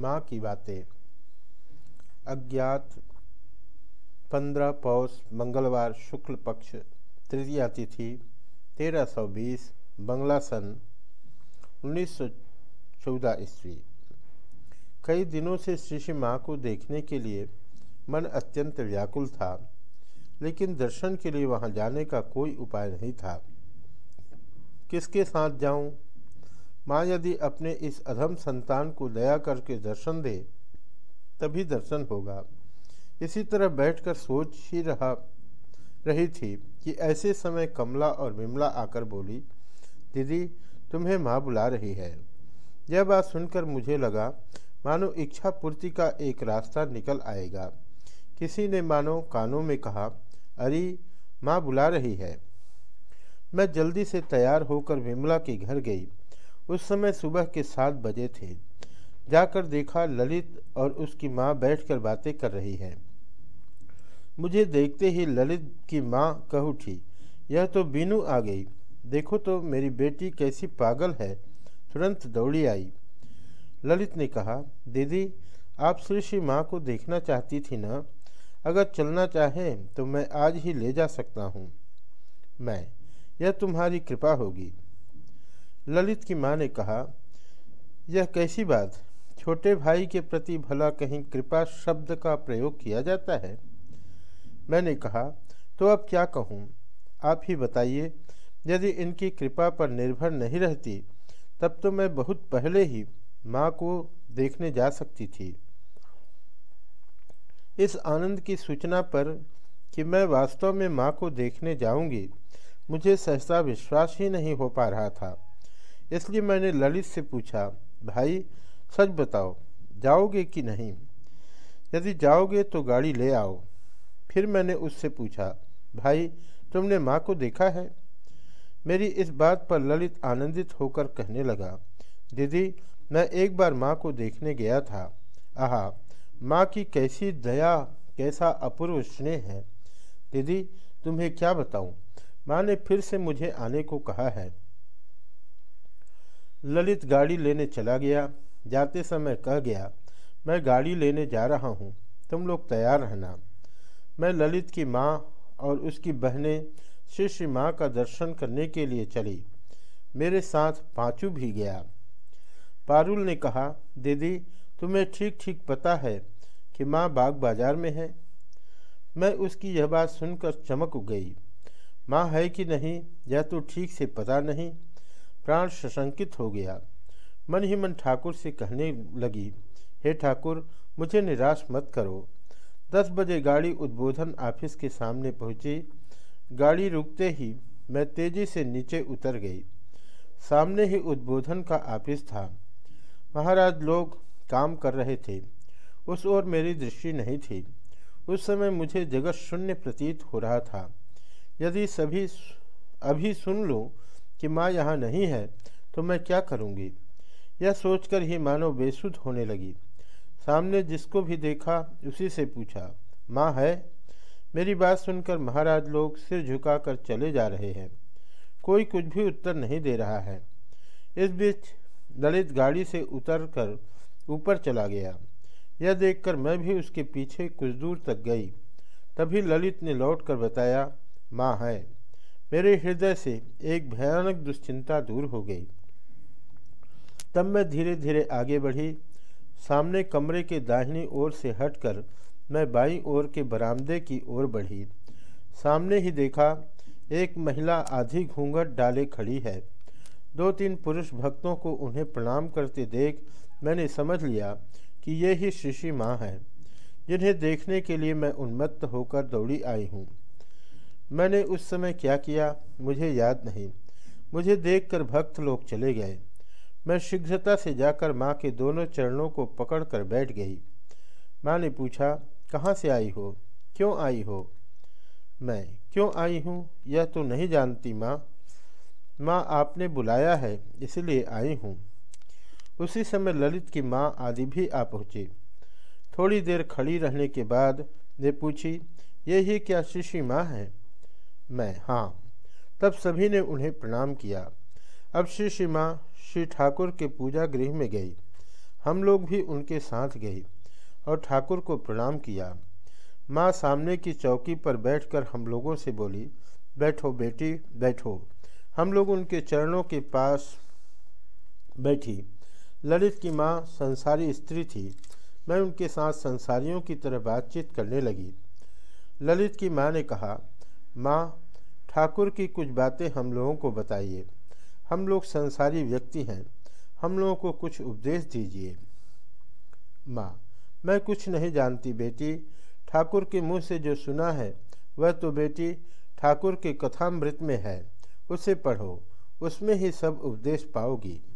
माँ की बातें। अज्ञात पंद्रह पौष मंगलवार शुक्ल पक्ष तृतीया तिथि, तेरह सौ बीस, बंगला सन, उन्नीस सौ चौदह ईस्वी। कई दिनों से श्री माँ को देखने के लिए मन अत्यंत व्याकुल था, लेकिन दर्शन के लिए वहाँ जाने का कोई उपाय नहीं था। किसके साथ जाऊँ? माँ यदि अपने इस अधम संतान को दया करके दर्शन दे, तभी दर्शन होगा। इसी तरह बैठकर सोच ही रहा, रही थी कि ऐसे समय कमला और विमला आकर बोली, दीदी, तुम्हें माँ बुला रही है। यह बात सुनकर मुझे लगा, मानो इच्छा पूर्ति का एक रास्ता निकल आएगा। किसी ने मानो कानों में कहा, अरे, माँ बुला रही है। मैं जल्दी से तैयार होकर विमला के घर गई। उस समय सुबह के सात बजे थे। जाकर देखा ललित और उसकी माँ बैठकर बातें कर रही है। मुझे देखते ही ललित की माँ कह उठी, यह तो बीनू आ गई। देखो तो मेरी बेटी कैसी पागल है। तुरंत दौड़ी आई। ललित ने कहा, दीदी, आप श्री माँ को देखना चाहती थी ना? अगर चलना चाहें तो मैं आज ही ले जा सकता हूँ। मैं, यह तुम्हारी कृपा होगी। ललित की माँ ने कहा, यह कैसी बात? छोटे भाई के प्रति भला कहीं कृपा शब्द का प्रयोग किया जाता है? मैंने कहा तो अब क्या कहूँ? आप ही बताइए, यदि इनकी कृपा पर निर्भर नहीं रहती, तब तो मैं बहुत पहले ही माँ को देखने जा सकती थी। इस आनंद की सूचना पर कि मैं वास्तव में माँ को देखने जाऊँगी, मुझे सहसा विश्वास ही नहीं हो पा रहा था। इसलिए मैंने ललित से पूछा, भाई, सच बताओ, जाओगे कि नहीं? यदि जाओगे तो गाड़ी ले आओ। फिर मैंने उससे पूछा, भाई, तुमने माँ को देखा है? मेरी इस बात पर ललित आनंदित होकर कहने लगा, दीदी, मैं एक बार माँ को देखने गया था। आहा, माँ की कैसी दया, कैसा अपूर्व स्नेह है। दीदी, तुम्हें क्या बताऊँ? माँ ने फिर से मुझे आने को कहा है। ललित गाड़ी लेने चला गया। जाते समय कह गया, मैं गाड़ी लेने जा रहा हूँ। तुम लोग तैयार रहना। मैं ललित की माँ और उसकी बहनें श्री श्री माँ का दर्शन करने के लिए चली। मेरे साथ पाँचू भी गया। पारुल ने कहा, दीदी, तुम्हें ठीक ठीक पता है कि माँ बाग बाज़ार में है। मैं उसकी यह बात सुनकर चमक गई। माँ है कि नहीं, यह तो ठीक से पता नहीं। प्राण सशंकित हो गया। मन ही मन ठाकुर से कहने लगी, हे ठाकुर, मुझे निराश मत करो। दस बजे गाड़ी उद्बोधन ऑफ़िस के सामने पहुँची। गाड़ी रुकते ही मैं तेज़ी से नीचे उतर गई। सामने ही उद्बोधन का ऑफ़िस था। महाराज लोग काम कर रहे थे। उस ओर मेरी दृष्टि नहीं थी। उस समय मुझे जगत शून्य प्रतीत हो रहा था। यदि सभी अभी सुन लूँ कि माँ यहाँ नहीं है तो मैं क्या करूँगी? यह सोचकर ही मानो बेसुध होने लगी। सामने जिसको भी देखा, उसी से पूछा, माँ है? मेरी बात सुनकर महाराज लोग सिर झुकाकर चले जा रहे हैं। कोई कुछ भी उत्तर नहीं दे रहा है। इस बीच ललित गाड़ी से उतर कर ऊपर चला गया। यह देखकर मैं भी उसके पीछे कुछ दूर तक गई। तभी ललित ने लौटकर बताया, माँ है। मेरे हृदय से एक भयानक दुश्चिंता दूर हो गई। तब मैं धीरे धीरे आगे बढ़ी। सामने कमरे के दाहिनी ओर से हटकर मैं बाई ओर के बरामदे की ओर बढ़ी। सामने ही देखा, एक महिला आधी घूंघट डाले खड़ी है। दो तीन पुरुष भक्तों को उन्हें प्रणाम करते देख मैंने समझ लिया कि ये ही शिशि माँ है, जिन्हें देखने के लिए मैं उन्मत्त होकर दौड़ी आई हूँ। मैंने उस समय क्या किया? मुझे याद नहीं। मुझे देखकर भक्त लोग चले गए। मैं शीघ्रता से जाकर माँ के दोनों चरणों को पकड़कर बैठ गई। माँ ने पूछा, कहाँ से आई हो? क्यों आई हो? मैं क्यों आई हूँ? यह तो नहीं जानती माँ। माँ आपने बुलाया है, इसलिए आई हूँ। उसी समय ललित की माँ आदि भी आ पहुँची। थोड़ी देर खड़ी रहने के बाद ने पूछी यही क्या शिशि माँ है? मैं हाँ। तब सभी ने उन्हें प्रणाम किया। अब श्री श्री माँ श्री ठाकुर के पूजा गृह में गई। हम लोग भी उनके साथ गए और ठाकुर को प्रणाम किया। माँ सामने की चौकी पर बैठकर हम लोगों से बोली, बैठो बेटी, बैठो। हम लोग उनके चरणों के पास बैठी। ललित की माँ संसारी स्त्री थी। मैं उनके साथ संसारियों की तरह बातचीत करने लगी। ललित की माँ ने कहा माँ, ठाकुर की कुछ बातें हम लोगों को बताइए। हम लोग संसारी व्यक्ति हैं। हम लोगों को कुछ उपदेश दीजिए। माँ, मैं कुछ नहीं जानती बेटी। ठाकुर के मुँह से जो सुना है, वह तो बेटी ठाकुर के कथामृत में है। उसे पढ़ो, उसमें ही सब उपदेश पाओगी।